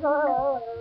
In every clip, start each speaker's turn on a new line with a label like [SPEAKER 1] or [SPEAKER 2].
[SPEAKER 1] go.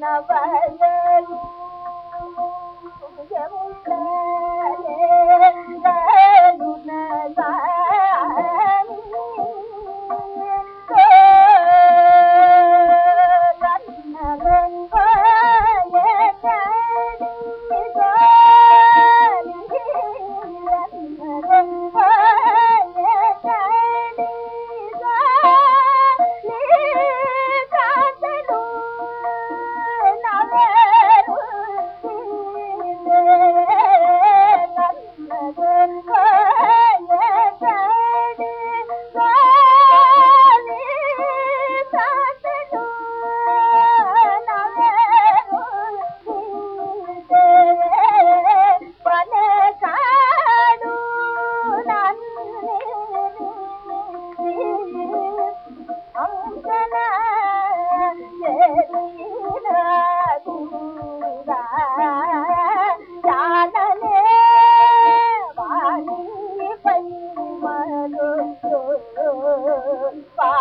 [SPEAKER 1] ನವಲರು ಜಮುಲ पा